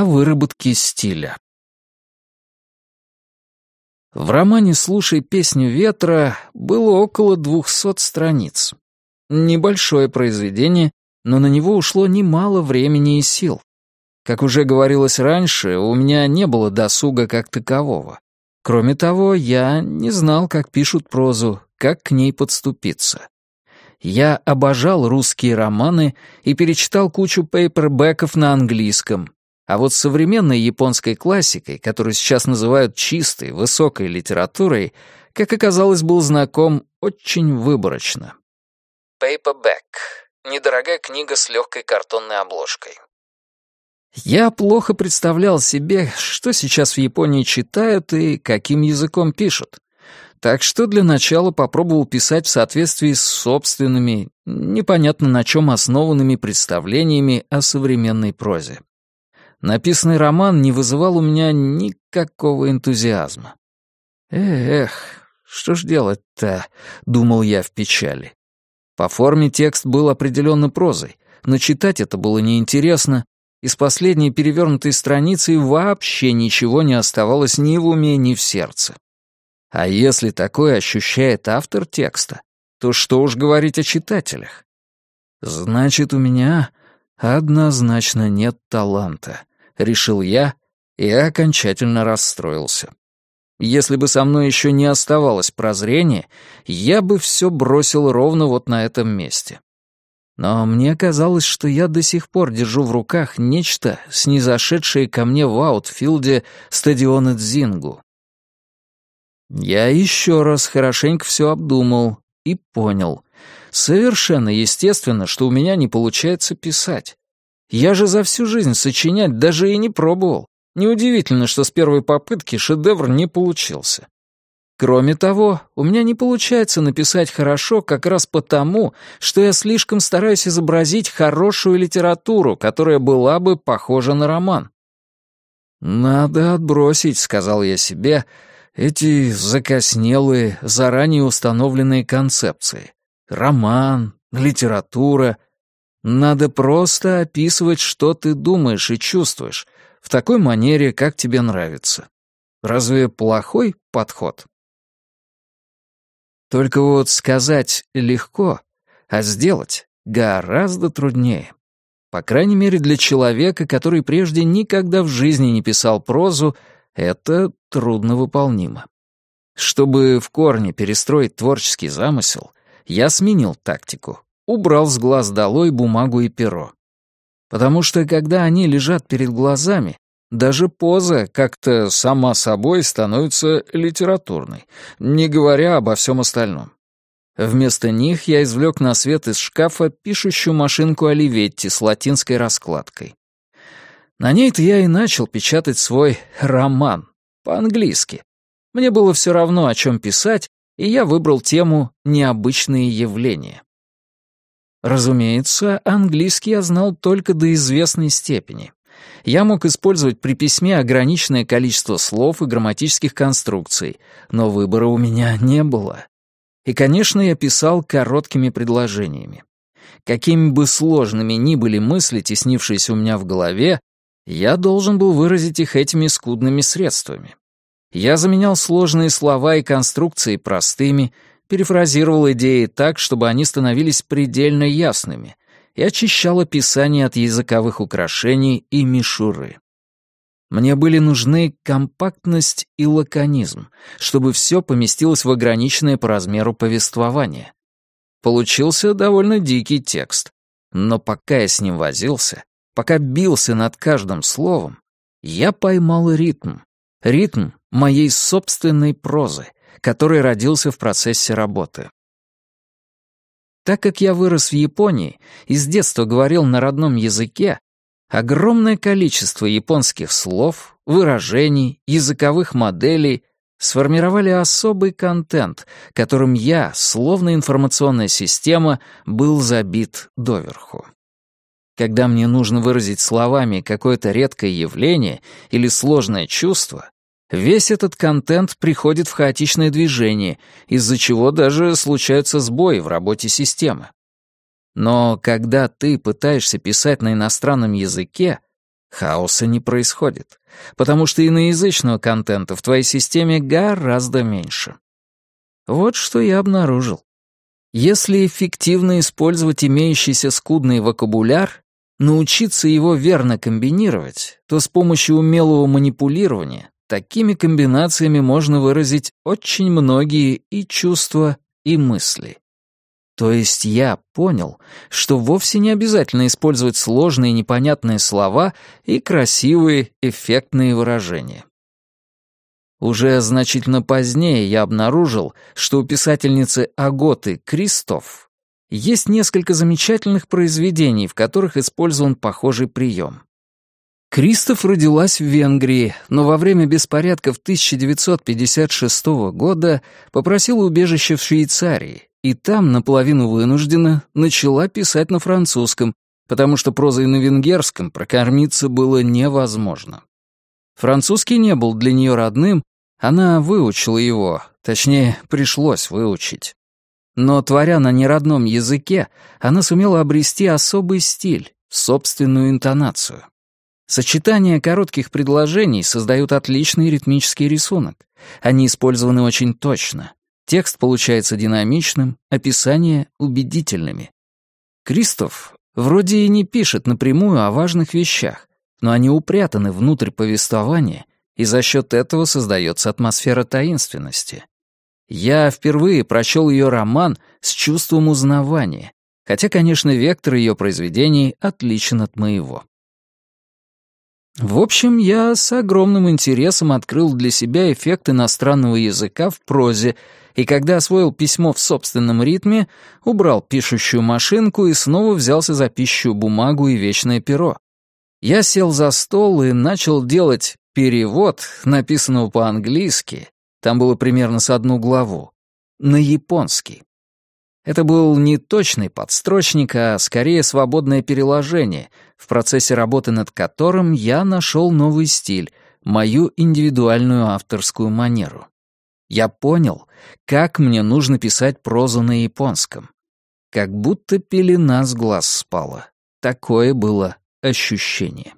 о выработке стиля. В романе «Слушай песню ветра» было около двухсот страниц. Небольшое произведение, но на него ушло немало времени и сил. Как уже говорилось раньше, у меня не было досуга как такового. Кроме того, я не знал, как пишут прозу, как к ней подступиться. Я обожал русские романы и перечитал кучу пейпербэков на английском, а вот современной японской классикой, которую сейчас называют чистой, высокой литературой, как оказалось, был знаком очень выборочно. Paperback — недорогая книга с легкой картонной обложкой. Я плохо представлял себе, что сейчас в Японии читают и каким языком пишут. Так что для начала попробовал писать в соответствии с собственными, непонятно на чем основанными представлениями о современной прозе. Написанный роман не вызывал у меня никакого энтузиазма. «Эх, что ж делать-то?» — думал я в печали. По форме текст был определенно прозой, но читать это было неинтересно, и с последней перевернутой страницей вообще ничего не оставалось ни в уме, ни в сердце. А если такое ощущает автор текста, то что уж говорить о читателях? Значит, у меня однозначно нет таланта решил я и окончательно расстроился. Если бы со мной еще не оставалось прозрения, я бы все бросил ровно вот на этом месте. Но мне казалось, что я до сих пор держу в руках нечто, снизошедшее ко мне в аутфилде стадиона Дзингу. Я еще раз хорошенько все обдумал и понял. Совершенно естественно, что у меня не получается писать. Я же за всю жизнь сочинять даже и не пробовал. Неудивительно, что с первой попытки шедевр не получился. Кроме того, у меня не получается написать хорошо как раз потому, что я слишком стараюсь изобразить хорошую литературу, которая была бы похожа на роман. «Надо отбросить», — сказал я себе, — «эти закоснелые, заранее установленные концепции. Роман, литература — надо просто описывать, что ты думаешь и чувствуешь, в такой манере, как тебе нравится. Разве плохой подход? Только вот сказать легко, а сделать гораздо труднее. По крайней мере, для человека, который прежде никогда в жизни не писал прозу, это трудновыполнимо. Чтобы в корне перестроить творческий замысел, я сменил тактику убрал с глаз долой бумагу и перо. Потому что, когда они лежат перед глазами, даже поза как-то сама собой становится литературной, не говоря обо всем остальном. Вместо них я извлек на свет из шкафа пишущую машинку Оливетти с латинской раскладкой. На ней-то я и начал печатать свой роман, по-английски. Мне было все равно, о чем писать, и я выбрал тему «Необычные явления». Разумеется, английский я знал только до известной степени. Я мог использовать при письме ограниченное количество слов и грамматических конструкций, но выбора у меня не было. И, конечно, я писал короткими предложениями. Какими бы сложными ни были мысли, теснившиеся у меня в голове, я должен был выразить их этими скудными средствами. Я заменял сложные слова и конструкции простыми, перефразировал идеи так, чтобы они становились предельно ясными, и очищал описание от языковых украшений и мишуры. Мне были нужны компактность и лаконизм, чтобы все поместилось в ограниченное по размеру повествование. Получился довольно дикий текст, но пока я с ним возился, пока бился над каждым словом, я поймал ритм, ритм моей собственной прозы — который родился в процессе работы. Так как я вырос в Японии и с детства говорил на родном языке, огромное количество японских слов, выражений, языковых моделей сформировали особый контент, которым я, словно информационная система, был забит доверху. Когда мне нужно выразить словами какое-то редкое явление или сложное чувство, Весь этот контент приходит в хаотичное движение, из-за чего даже случаются сбои в работе системы. Но когда ты пытаешься писать на иностранном языке, Хаоса не происходит, потому что иноязычного контента в твоей системе гораздо меньше. Вот что я обнаружил. Если эффективно использовать имеющийся скудный вокабуляр, научиться его верно комбинировать, то с помощью умелого манипулирования такими комбинациями можно выразить очень многие и чувства, и мысли. То есть я понял, что вовсе не обязательно использовать сложные непонятные слова и красивые, эффектные выражения. Уже значительно позднее я обнаружил, что у писательницы Аготы Кристоф есть несколько замечательных произведений, в которых использован похожий прием. Кристоф родилась в Венгрии, но во время беспорядков 1956 года попросила убежище в Швейцарии, и там, наполовину вынуждена, начала писать на французском, потому что прозой на венгерском прокормиться было невозможно. Французский не был для нее родным, она выучила его, точнее, пришлось выучить. Но, творя на неродном языке, она сумела обрести особый стиль, собственную интонацию. Сочетания коротких предложений создают отличный ритмический рисунок. Они использованы очень точно. Текст получается динамичным, описания — убедительными. Кристоф вроде и не пишет напрямую о важных вещах, но они упрятаны внутрь повествования, и за счет этого создается атмосфера таинственности. Я впервые прочел ее роман с чувством узнавания, хотя, конечно, вектор ее произведений отличен от моего. В общем, я с огромным интересом открыл для себя эффект иностранного языка в прозе и когда освоил письмо в собственном ритме, убрал пишущую машинку и снова взялся за пищу бумагу и вечное перо. Я сел за стол и начал делать перевод, написанного по-английски, там было примерно с одну главу, на японский. Это был не точный подстрочник, а скорее свободное переложение, в процессе работы над которым я нашел новый стиль, мою индивидуальную авторскую манеру. Я понял, как мне нужно писать прозу на японском. Как будто пелена с глаз спала. Такое было ощущение.